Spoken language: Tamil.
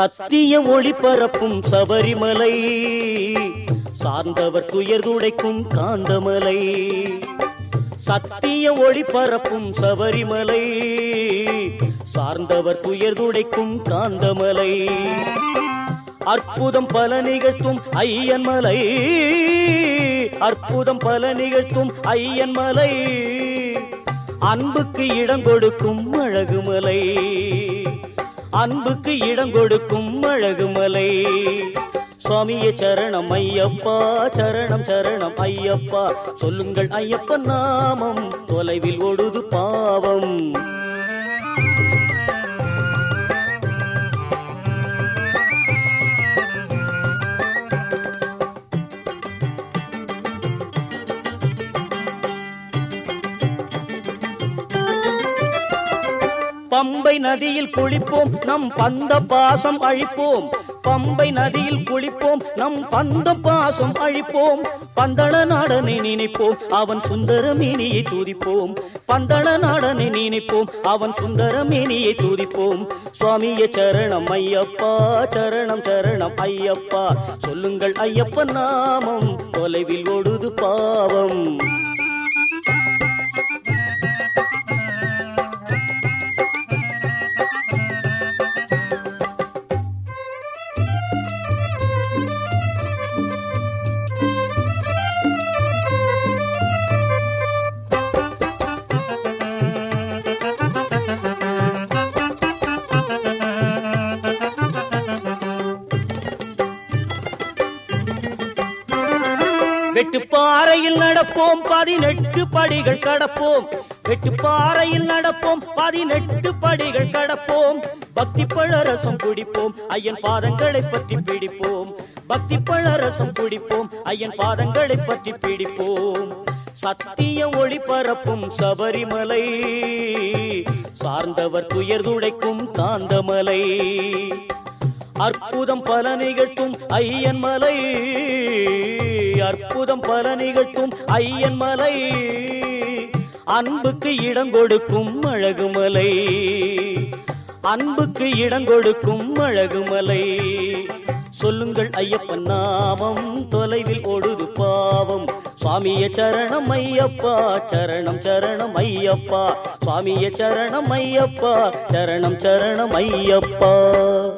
சத்திய ஒளி பரப்பும் சபரிமலை. சார்ந்தவர் துயர் துடைக்கும் காந்தமலை. சத்திய ஒளி பரப்பும் சபரிமலை. சார்ந்தவர் துயர் துடைக்கும் காந்தமலை. அற்புதம் பல நிகழ்த்தும் ஐயன் மலை. அற்புதம் பல நிகழ்த்தும் ஐயன் மலை. அன்புக்கு இடம் கொடுக்கும் அழகுமலை. அன்புக்கு இடம் கொடுக்கும் அழகுமலை சுவாமிய சரணம் ஐயப்பா சரணம் சரணம் ஐயப்பா. சொல்லுங்கள் ஐயப்பன் நாமம் தொலைவில் ஓடுது பாவம். பம்பை நதியில் குளிப்போம் நம் பந்த பாசம் அழிப்போம். பம்பை நதியில் குளிப்போம் நம் பந்த பாசம் அழிப்போம். பந்தள நாடனை நினைப்போம் அவன் சுந்தர மேனியை துதிப்போம். பந்தள நாடனை நினைப்போம் அவன் சுந்தர மேனியை துதிப்போம். சுவாமிய சரணம் ஐயப்பா சரணம் சரணம் ஐயப்பா. சொல்லுங்கள் ஐயப்பன் நாமம் தொலைவில் ஓடுது பாவம். வெட்டுப்பாறையில் நடப்போம் பதினெட்டு படிகள் கடப்போம். வெட்டுப்பாறையில் நடப்போம் பதினெட்டு படிகள் கடப்போம். பக்தி பழரசம் குடிப்போம் ஐயன் பாதங்களை பற்றி பிடிப்போம். பக்தி பழரசம் குடிப்போம் ஐயன் பாதங்களை பற்றி பிடிப்போம். சத்திய ஒளி பரப்பும் சபரிமலை சார்ந்தவர் துயர் துடைக்கும் காந்தமலை. அற்புதம் பல நிகழ்த்தும் ஐயன் மலை அற்புதம் பல நிகழ்த்தும் ஐயன் மலை. அன்புக்கு இடம் கொடுக்கும் அழகுமலை அன்புக்கு இடம் கொடுக்கும் அழகுமலை சொல்லுங்கள் ஐயப்பன் நாமம் தொலைவில் ஒழுது பாவம். சுவாமிய சரணம் ஐயப்பா சரணம் சரணம் ஐயப்பா. சுவாமிய சரணம் ஐயப்பா சரணம் சரணம் ஐயப்பா.